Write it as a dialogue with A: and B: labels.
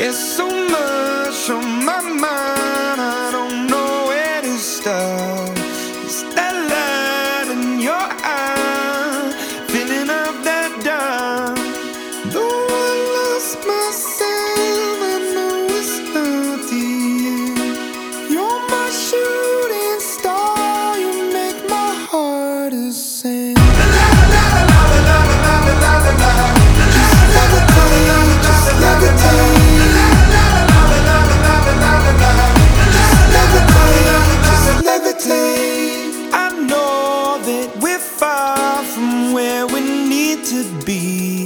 A: It's so much on my mind. we're far from where we need to be.